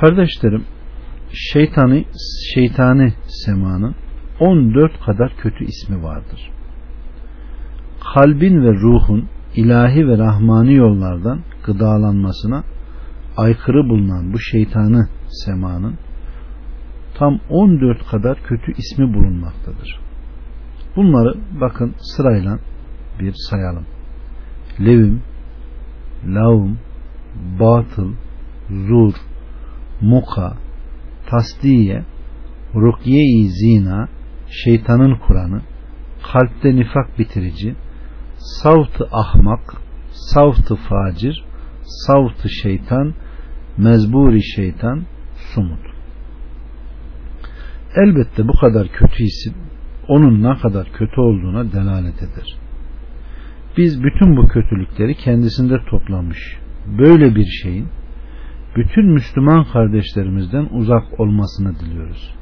Kardeşlerim şeytani, şeytani semanın 14 kadar kötü ismi vardır. Kalbin ve ruhun ilahi ve rahmani yollardan gıdalanmasına aykırı bulunan bu şeytanı semanın tam 14 kadar kötü ismi bulunmaktadır. Bunları bakın sırayla bir sayalım. Levim, lavum, batıl, zur, muka, tasdiye, rukiye-i zina, şeytanın Kur'an'ı, kalpte nifak bitirici, savtı ahmak, savtı facir, savtı şeytan, mezburi şeytan, sumut. Elbette bu kadar kötü isim onun ne kadar kötü olduğuna delalet eder. Biz bütün bu kötülükleri kendisinde toplamış böyle bir şeyin bütün Müslüman kardeşlerimizden uzak olmasını diliyoruz.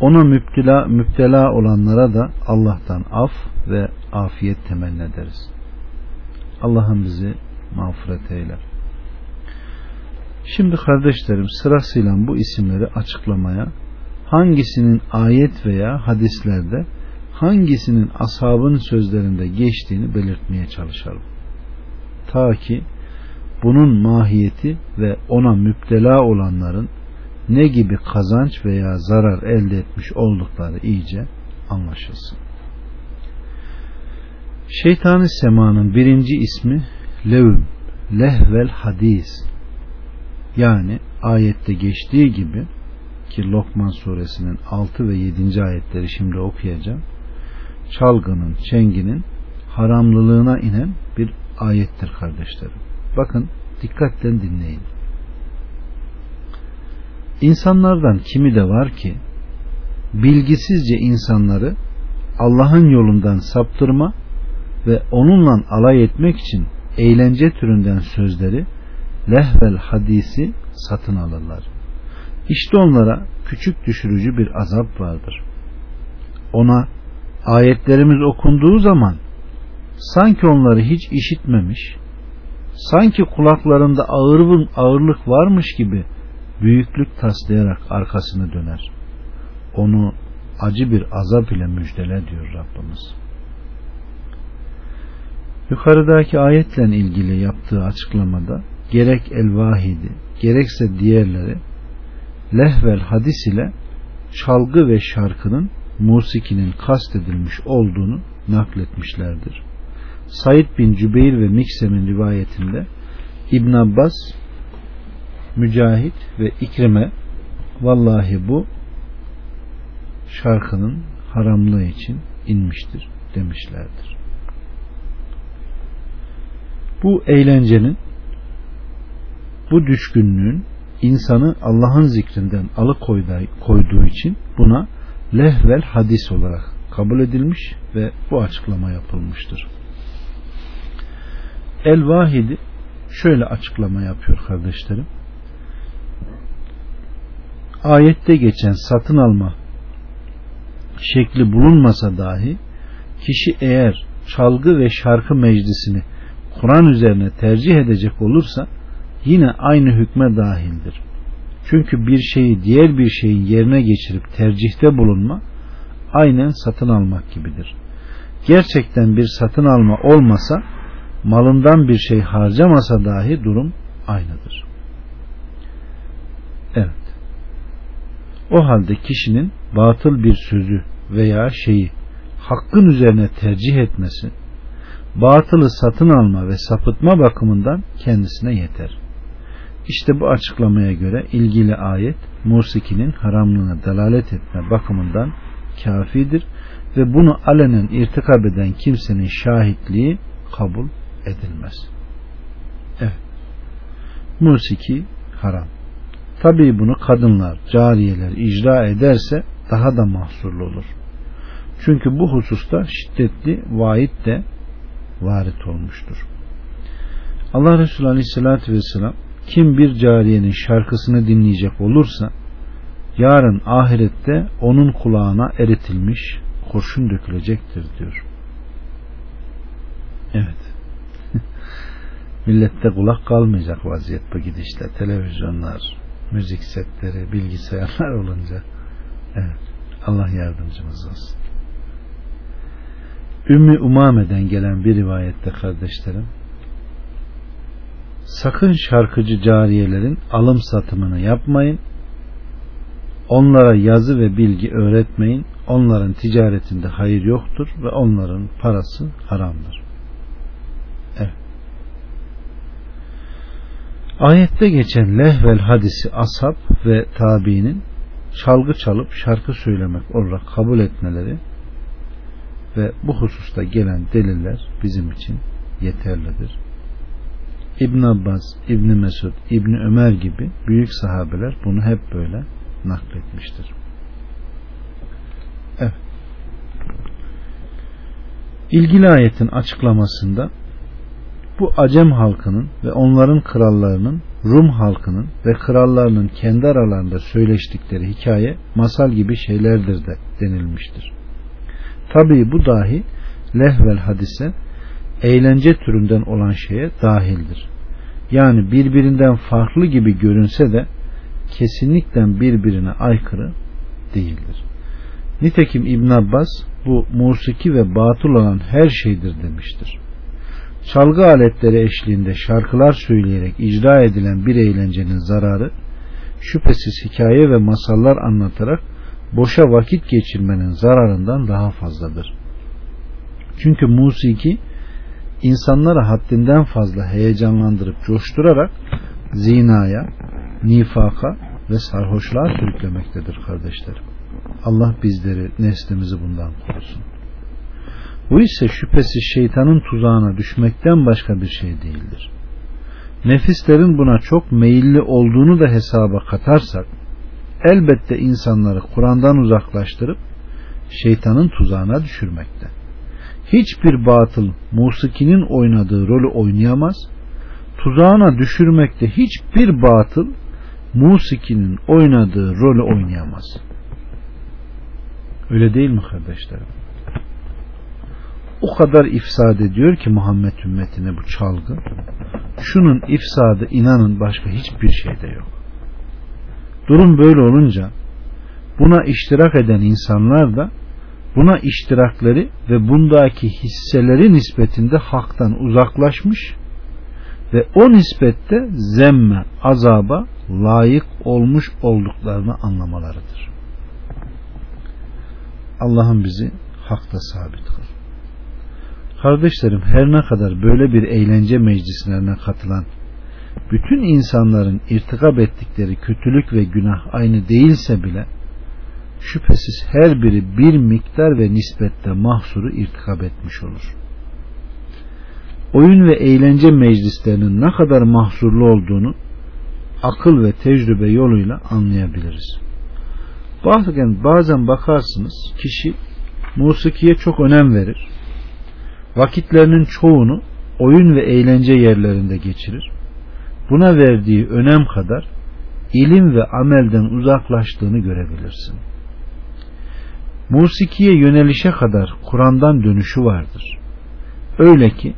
Ona müptela, müptela olanlara da Allah'tan af ve afiyet temenni ederiz. Allah'ım bizi mağfiret eyler. Şimdi kardeşlerim sırasıyla bu isimleri açıklamaya hangisinin ayet veya hadislerde hangisinin ashabın sözlerinde geçtiğini belirtmeye çalışalım. Ta ki bunun mahiyeti ve ona müptela olanların ne gibi kazanç veya zarar elde etmiş oldukları iyice anlaşılsın. Şeytani semanın birinci ismi levm, lehvel hadis. Yani ayette geçtiği gibi ki Lokman suresinin 6 ve 7. ayetleri şimdi okuyacağım. Çalgının, çenginin haramlılığına inen bir ayettir kardeşlerim. Bakın dikkatle dinleyin. İnsanlardan kimi de var ki bilgisizce insanları Allah'ın yolundan saptırma ve onunla alay etmek için eğlence türünden sözleri lehvel hadisi satın alırlar. İşte onlara küçük düşürücü bir azap vardır. Ona ayetlerimiz okunduğu zaman sanki onları hiç işitmemiş, sanki kulaklarında ağır, ağırlık varmış gibi büyüklük taslayarak arkasını döner. Onu acı bir azap ile müjdele diyor Rabbimiz. Yukarıdaki ayetle ilgili yaptığı açıklamada gerek el-vahidi gerekse diğerleri lehvel hadis ile çalgı ve şarkının musikinin kastedilmiş olduğunu nakletmişlerdir. Said bin Cübeyr ve Miksem'in rivayetinde İbn Abbas, Mücahit ve İkrime vallahi bu şarkının haramlığı için inmiştir demişlerdir. Bu eğlencenin bu düşkünlüğün insanı Allah'ın zikrinden alıkoyduğu için buna lehvel hadis olarak kabul edilmiş ve bu açıklama yapılmıştır. El Vahidi şöyle açıklama yapıyor kardeşlerim. Ayette geçen satın alma şekli bulunmasa dahi kişi eğer çalgı ve şarkı meclisini Kur'an üzerine tercih edecek olursa yine aynı hükme dahildir. Çünkü bir şeyi diğer bir şeyin yerine geçirip tercihte bulunma aynen satın almak gibidir. Gerçekten bir satın alma olmasa malından bir şey harcamasa dahi durum aynıdır. Evet. O halde kişinin batıl bir sözü veya şeyi hakkın üzerine tercih etmesi batılı satın alma ve sapıtma bakımından kendisine yeter. İşte bu açıklamaya göre ilgili ayet musikinin haramlığına delalet etme bakımından kafidir ve bunu alenen irtikab eden kimsenin şahitliği kabul edilmez. Evet. Musiki haram. Tabii bunu kadınlar, cariyeler icra ederse daha da mahsurlu olur. Çünkü bu hususta şiddetli vaid de varit olmuştur. Allah Resulü Aleyhisselatü Vesselam kim bir cariyenin şarkısını dinleyecek olursa yarın ahirette onun kulağına eritilmiş kurşun dökülecektir diyor. Evet. Millette kulak kalmayacak vaziyet bu gidişle. Televizyonlar, müzik setleri, bilgisayarlar olunca evet, Allah yardımcımız olsun. Ümmü Umame'den gelen bir rivayette kardeşlerim sakın şarkıcı cariyelerin alım satımını yapmayın onlara yazı ve bilgi öğretmeyin onların ticaretinde hayır yoktur ve onların parası haramdır evet ayette geçen lehvel hadisi ashab ve tabiinin çalgı çalıp şarkı söylemek olarak kabul etmeleri ve bu hususta gelen deliller bizim için yeterlidir. İbn Abbas, İbn Mesud, İbn Ömer gibi büyük sahabeler bunu hep böyle nakletmiştir. Evet. İlgili ayetin açıklamasında bu Acem halkının ve onların krallarının Rum halkının ve krallarının kendi aralarında söyleştikleri hikaye masal gibi şeylerdir de denilmiştir. Tabii bu dahi lehvel hadise eğlence türünden olan şeye dahildir. Yani birbirinden farklı gibi görünse de kesinlikle birbirine aykırı değildir. Nitekim İbn Abbas bu musiki ve batıl olan her şeydir demiştir. Çalgı aletleri eşliğinde şarkılar söyleyerek icra edilen bir eğlencenin zararı şüphesiz hikaye ve masallar anlatarak boşa vakit geçirmenin zararından daha fazladır. Çünkü musiki insanları haddinden fazla heyecanlandırıp coşturarak zinaya, nifaka ve sarhoşluğa sürüklemektedir kardeşlerim. Allah bizleri, neslimizi bundan korusun. Bu ise şüphesiz şeytanın tuzağına düşmekten başka bir şey değildir. Nefislerin buna çok meyilli olduğunu da hesaba katarsak, elbette insanları Kur'an'dan uzaklaştırıp şeytanın tuzağına düşürmekte. Hiçbir batıl musikinin oynadığı rolü oynayamaz, tuzağına düşürmekte hiçbir batıl musikinin oynadığı rolü oynayamaz. Öyle değil mi kardeşlerim? O kadar ifsad ediyor ki Muhammed ümmetine bu çalgı. Şunun ifsadı inanın başka hiçbir şeyde yok. Durum böyle olunca buna iştirak eden insanlar da buna iştirakleri ve bundaki hisseleri nispetinde haktan uzaklaşmış ve o nispette zemme, azaba layık olmuş olduklarını anlamalarıdır. Allah'ın bizi hakta sabit kıl. Kardeşlerim her ne kadar böyle bir eğlence meclislerine katılan bütün insanların irtikap ettikleri kötülük ve günah aynı değilse bile şüphesiz her biri bir miktar ve nispette mahsuru irtikap etmiş olur. Oyun ve eğlence meclislerinin ne kadar mahsurlu olduğunu akıl ve tecrübe yoluyla anlayabiliriz. Bazen, bazen bakarsınız kişi musikiye çok önem verir. Vakitlerinin çoğunu oyun ve eğlence yerlerinde geçirir buna verdiği önem kadar ilim ve amelden uzaklaştığını görebilirsin. Musikiye yönelişe kadar Kur'an'dan dönüşü vardır. Öyle ki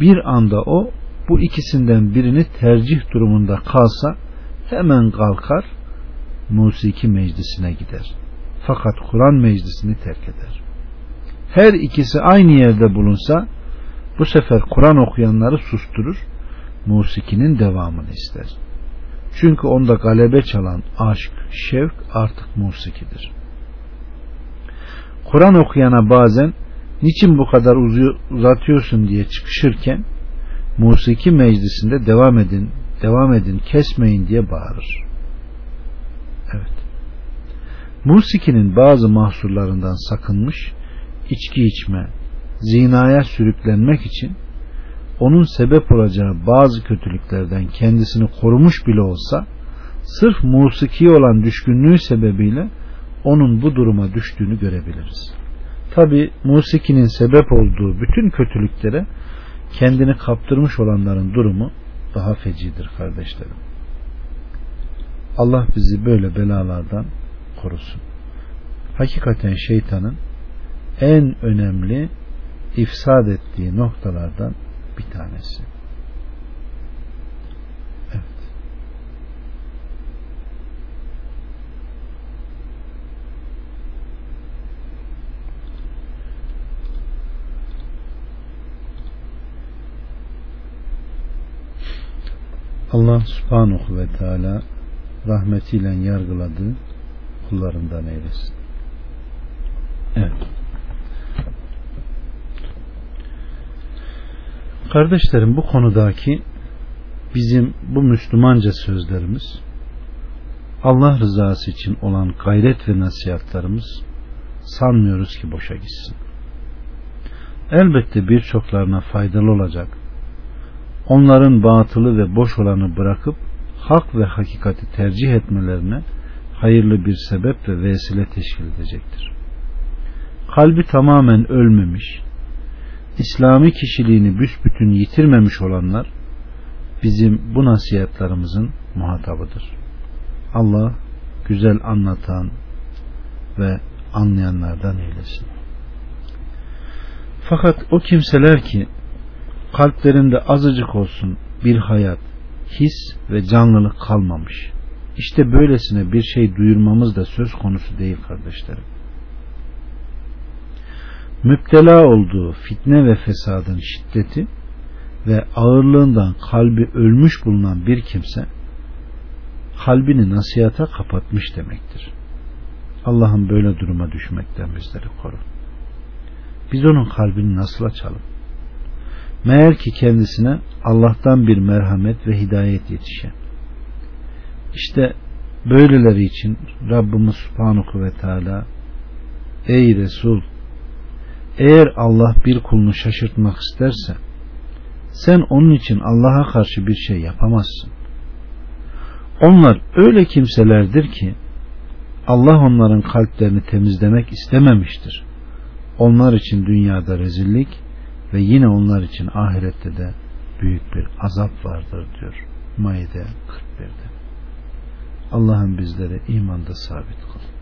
bir anda o bu ikisinden birini tercih durumunda kalsa hemen kalkar musiki meclisine gider. Fakat Kur'an meclisini terk eder. Her ikisi aynı yerde bulunsa bu sefer Kur'an okuyanları susturur musikinin devamını ister. Çünkü onda galebe çalan aşk, şevk artık musikidir. Kur'an okuyana bazen niçin bu kadar uzatıyorsun diye çıkışırken musiki meclisinde devam edin, devam edin, kesmeyin diye bağırır. Evet. Musikinin bazı mahsurlarından sakınmış, içki içme, zinaya sürüklenmek için onun sebep olacağı bazı kötülüklerden kendisini korumuş bile olsa sırf musiki olan düşkünlüğü sebebiyle onun bu duruma düştüğünü görebiliriz. Tabi musikinin sebep olduğu bütün kötülüklere kendini kaptırmış olanların durumu daha fecidir kardeşlerim. Allah bizi böyle belalardan korusun. Hakikaten şeytanın en önemli ifsad ettiği noktalardan bir tanesi. Evet. Allah subhanahu ve teala rahmetiyle yargıladığı kullarından eylesin. Evet. Kardeşlerim bu konudaki bizim bu Müslümanca sözlerimiz Allah rızası için olan gayret ve nasihatlarımız sanmıyoruz ki boşa gitsin. Elbette birçoklarına faydalı olacak. Onların batılı ve boş olanı bırakıp hak ve hakikati tercih etmelerine hayırlı bir sebep ve vesile teşkil edecektir. Kalbi tamamen ölmemiş, İslami kişiliğini büsbütün yitirmemiş olanlar bizim bu nasihatlarımızın muhatabıdır. Allah güzel anlatan ve anlayanlardan eylesin. Fakat o kimseler ki kalplerinde azıcık olsun bir hayat, his ve canlılık kalmamış. İşte böylesine bir şey duyurmamız da söz konusu değil kardeşlerim. Müptela olduğu fitne ve fesadın şiddeti ve ağırlığından kalbi ölmüş bulunan bir kimse kalbini nasihata kapatmış demektir. Allah'ın böyle duruma düşmekten bizleri koru. Biz onun kalbini nasıl açalım? Meğer ki kendisine Allah'tan bir merhamet ve hidayet yetişen. İşte böyleleri için Rabbimiz Subhanahu ve Teala Ey Resul eğer Allah bir kulunu şaşırtmak isterse sen onun için Allah'a karşı bir şey yapamazsın. Onlar öyle kimselerdir ki Allah onların kalplerini temizlemek istememiştir. Onlar için dünyada rezillik ve yine onlar için ahirette de büyük bir azap vardır diyor Maide 41'de. Allah'ın bizleri imanda sabit kıl.